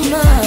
your mind.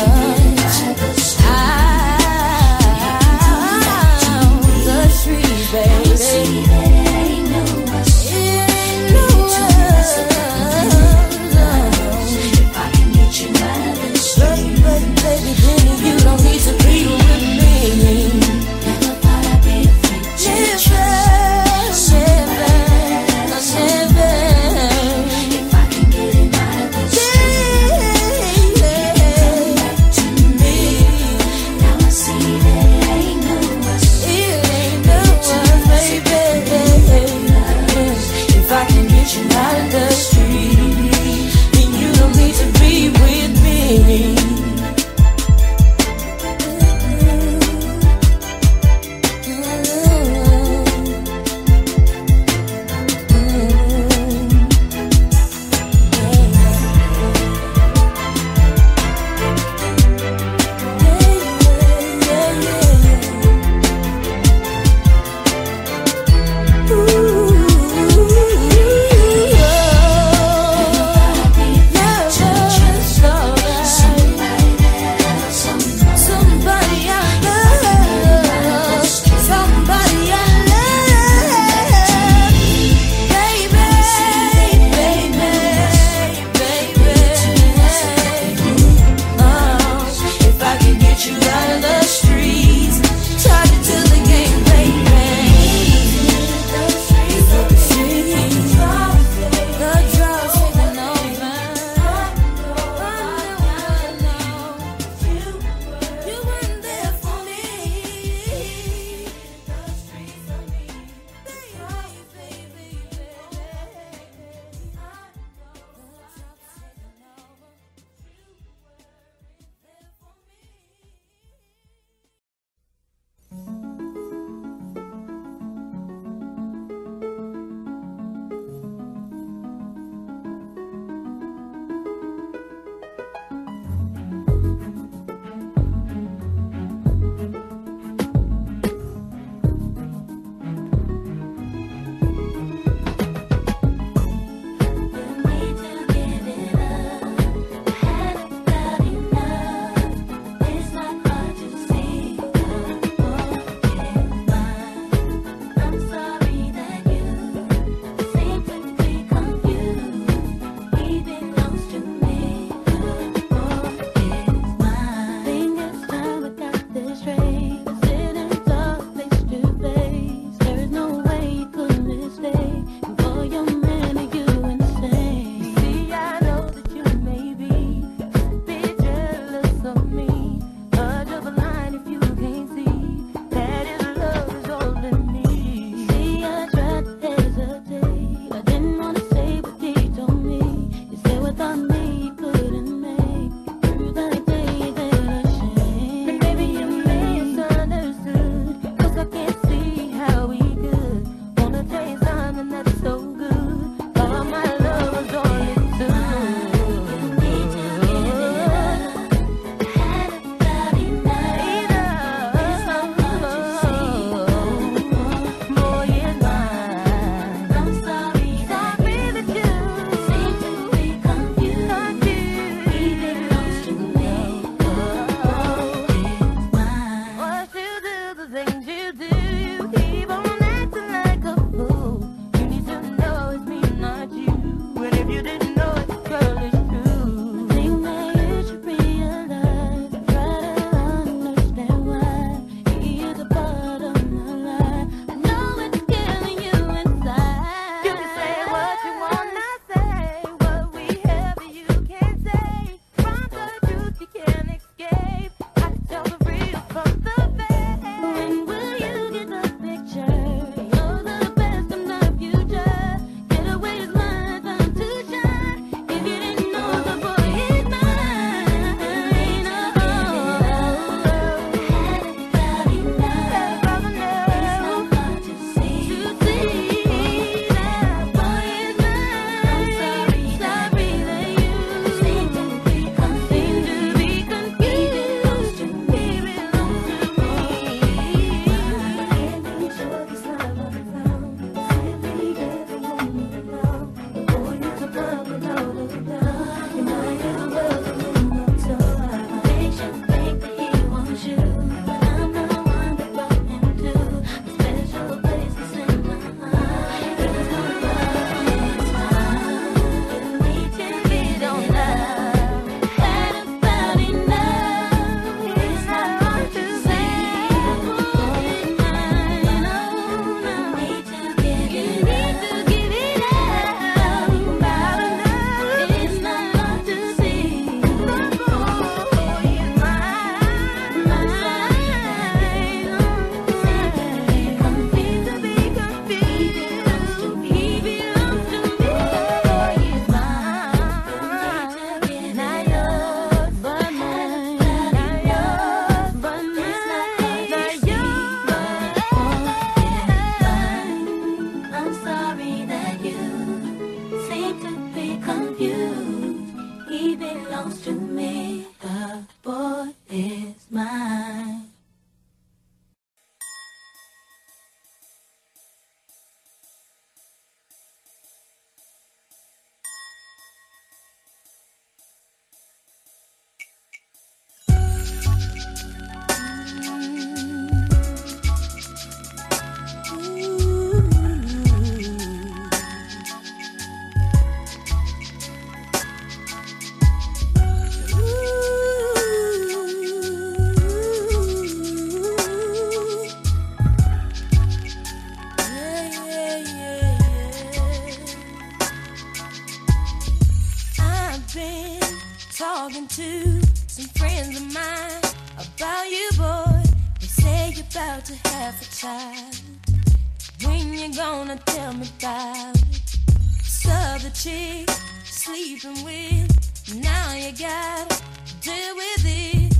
sleeping with. Now you gotta deal with it.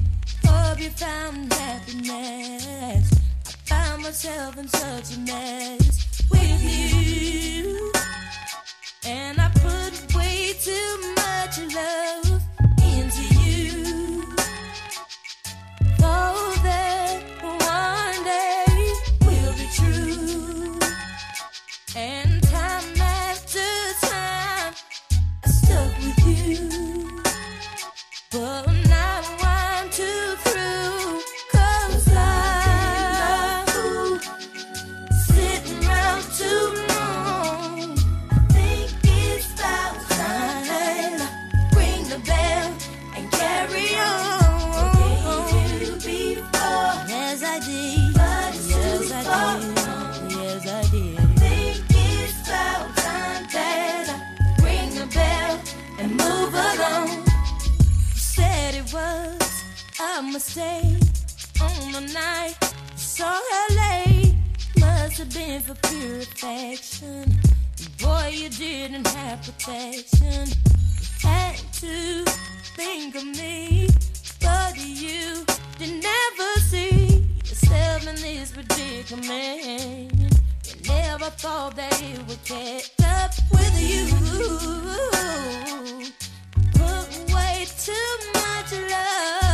Hope you found happiness. I found myself in such a mess with you. And I put way too much love. Mistake stay on the night. So late must have been for pure affection. Boy, you didn't have protection. Had to think of me, but you did never see yourself in this predicament. You never thought that it would catch up with you. Put way too much love.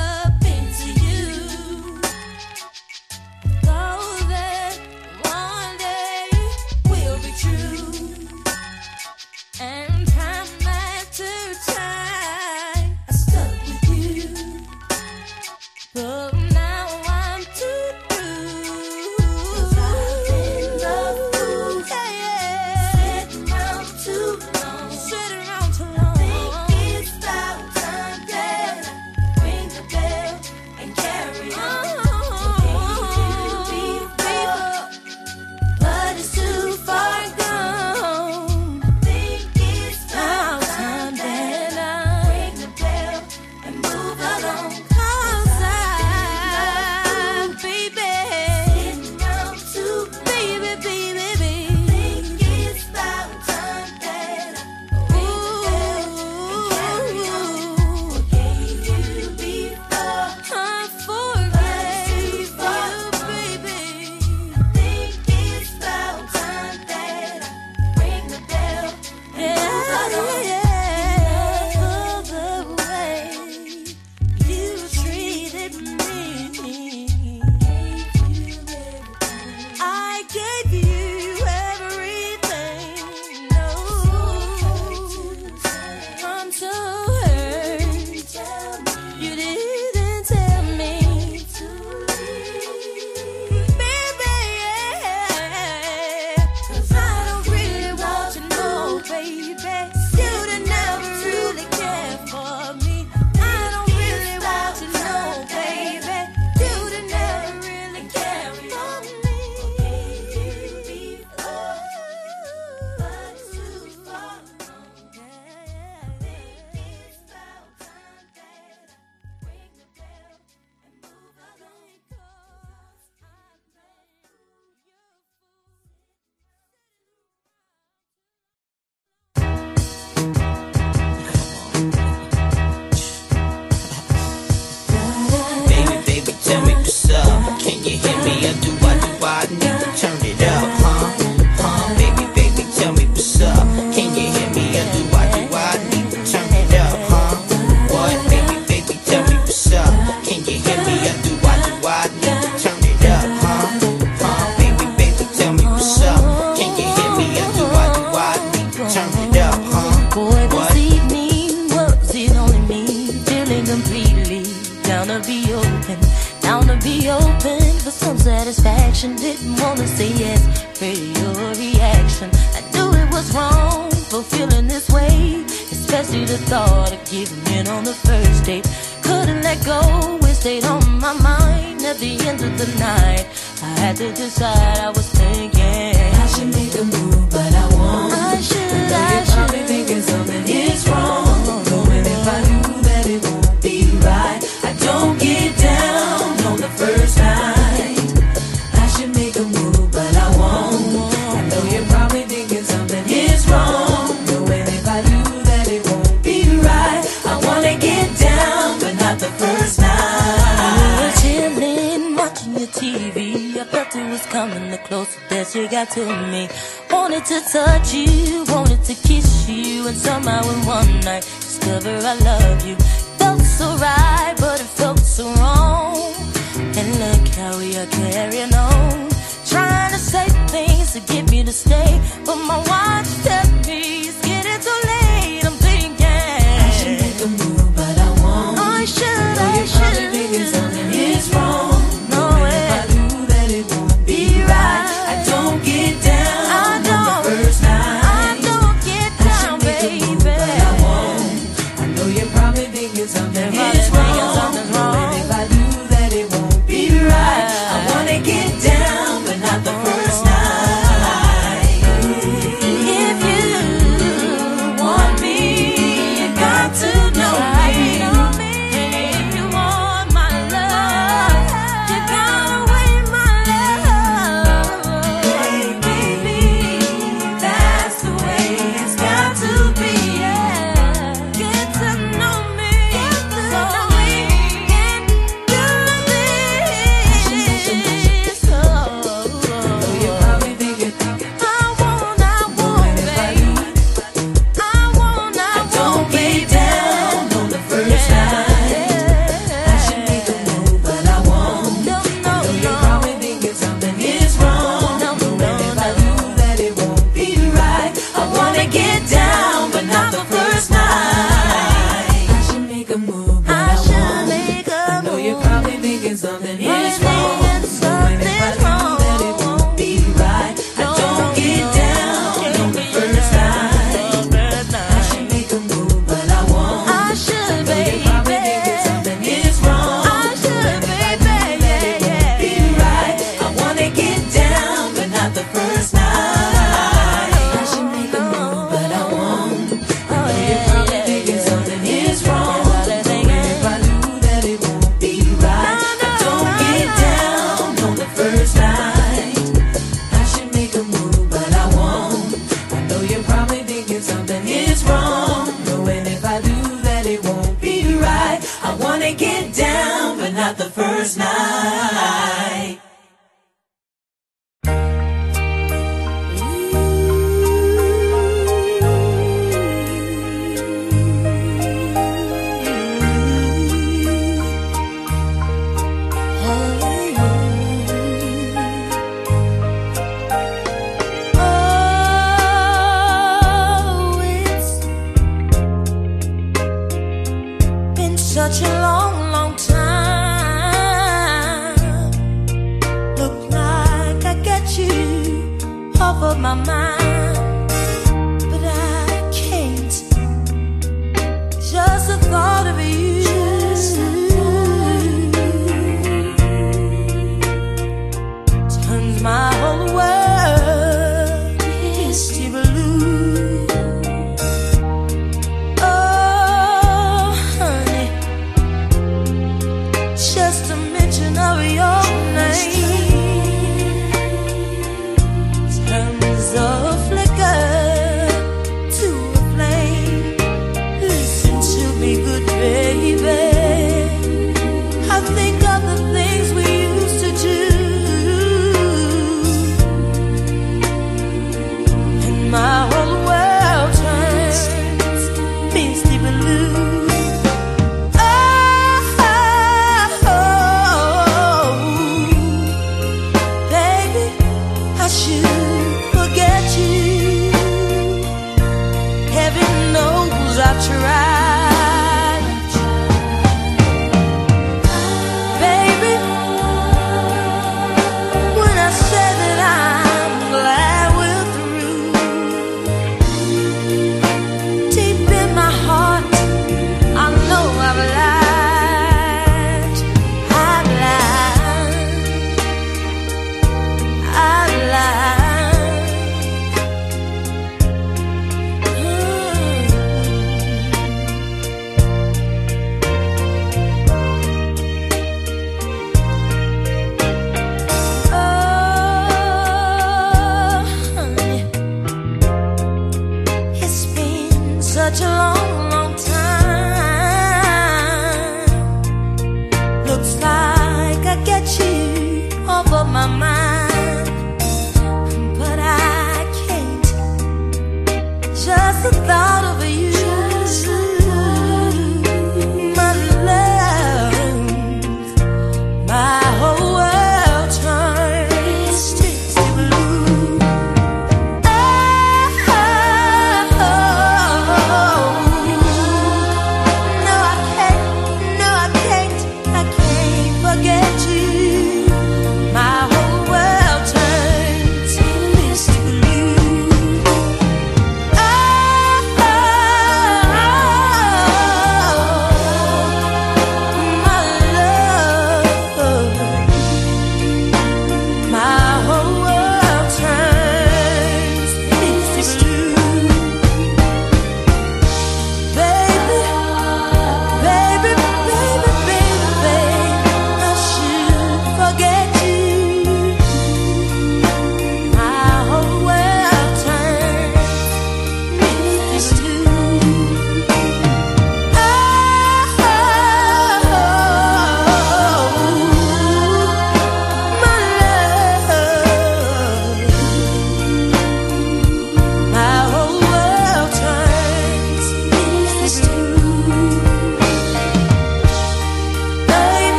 to kiss you, and somehow in one night discover I love you. Felt so right, but it felt so wrong. And look how we are carrying on, trying to say things to get me to stay, but my watch tells me it's getting too late.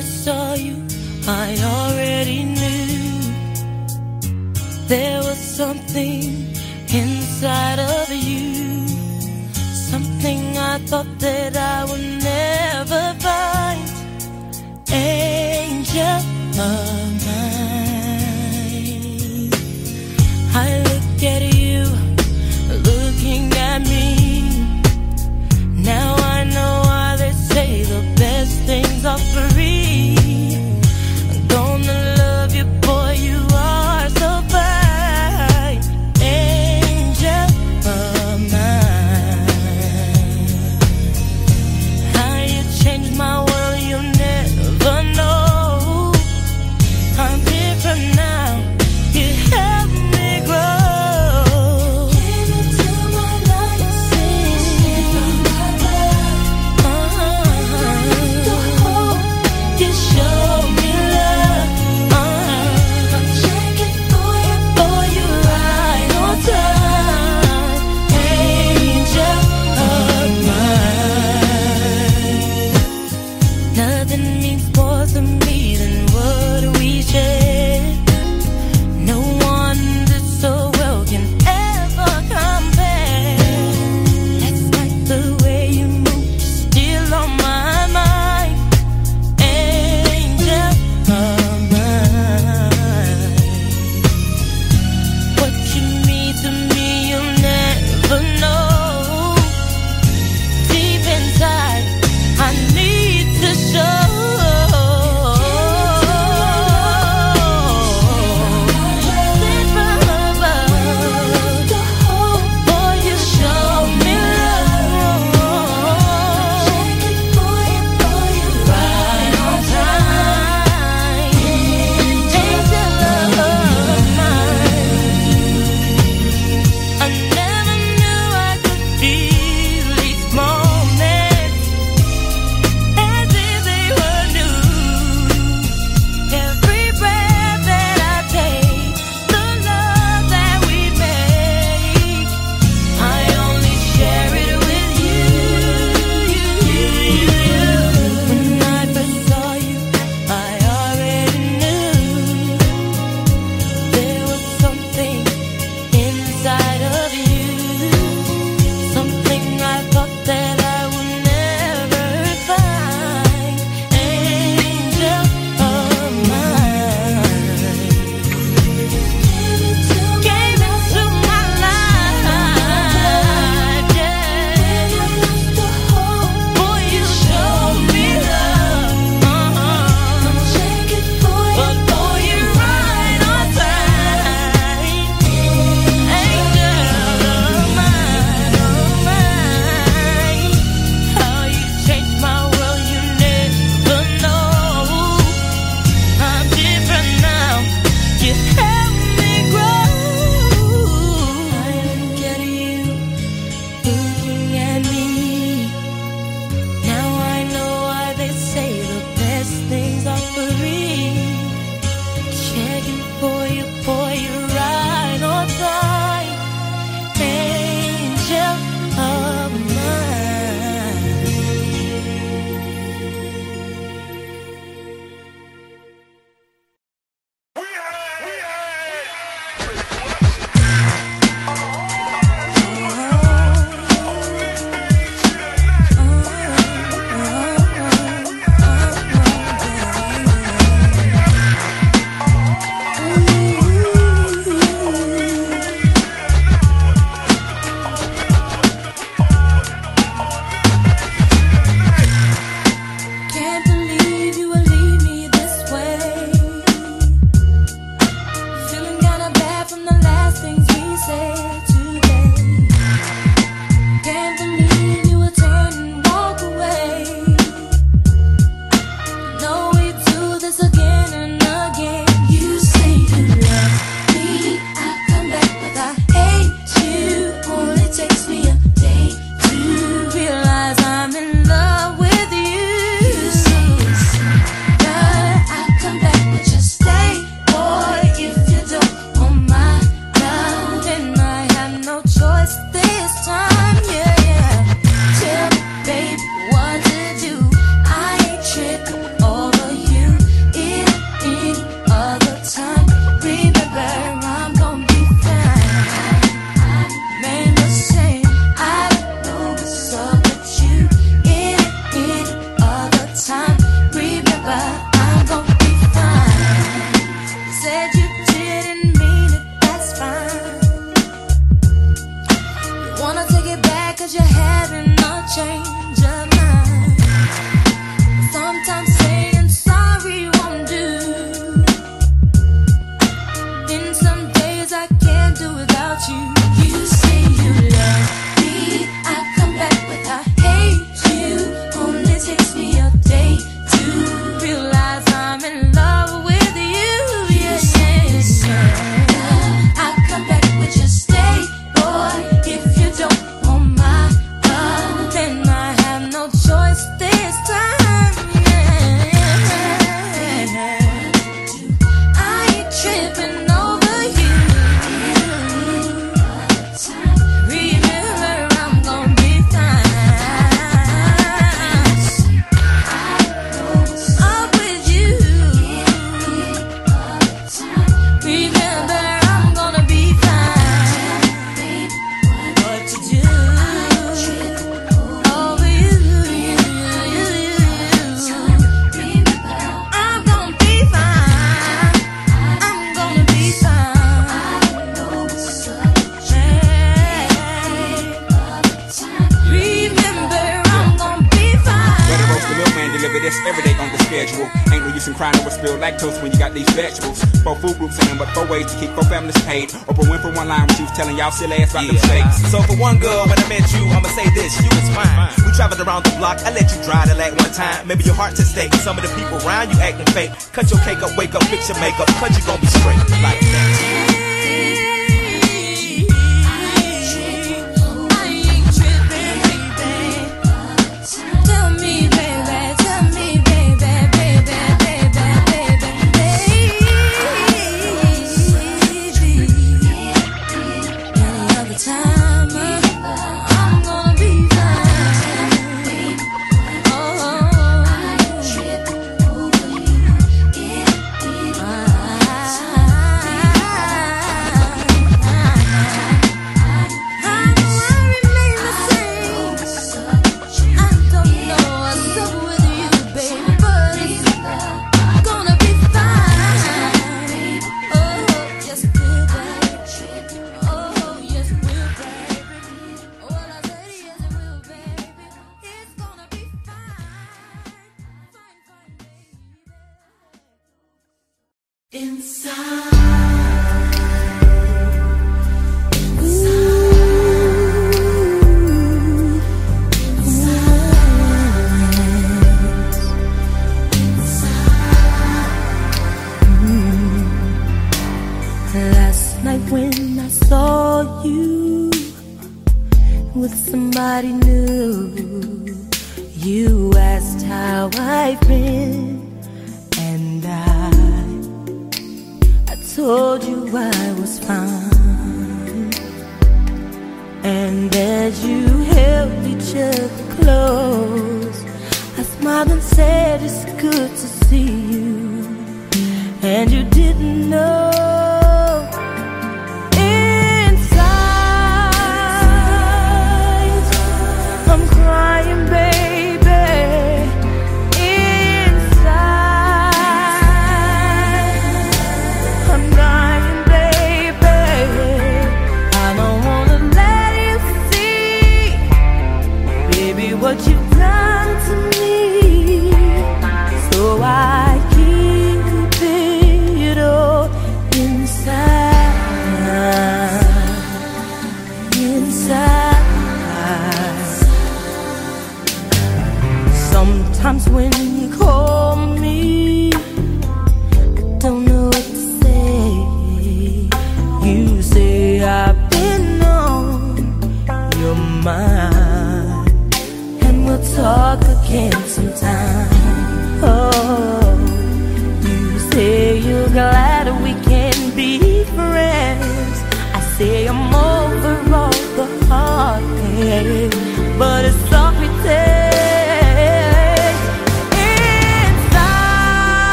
First saw you, I already knew there was something inside of you. Something I thought that I would never find. Angel of Ain't no use in crying over spilled lactose when you got these vegetables. Four food groups and but four ways to keep four families paid. Oprah Winfrey one line when she was telling y'all silly ass about them steaks. So for one girl, when I met you, I'ma say this, you was fine. We traveled around the block, I let you dry the leg one time. Maybe your heart's at stake. Some of the people around you acting fake. Cut your cake up, wake up, fix your makeup, cause you gon' be straight like that. And I, I told you I was fine. And as you held each other close, I smiled and said it's good to see you and you didn't know.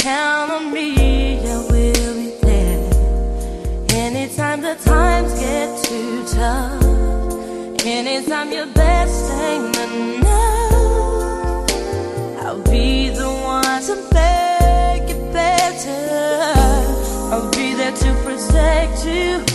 count on me, I will be there. Anytime the times get too tough, anytime your best ain't enough, I'll be the one to make it better. I'll be there to protect you.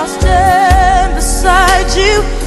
I'll stand beside you.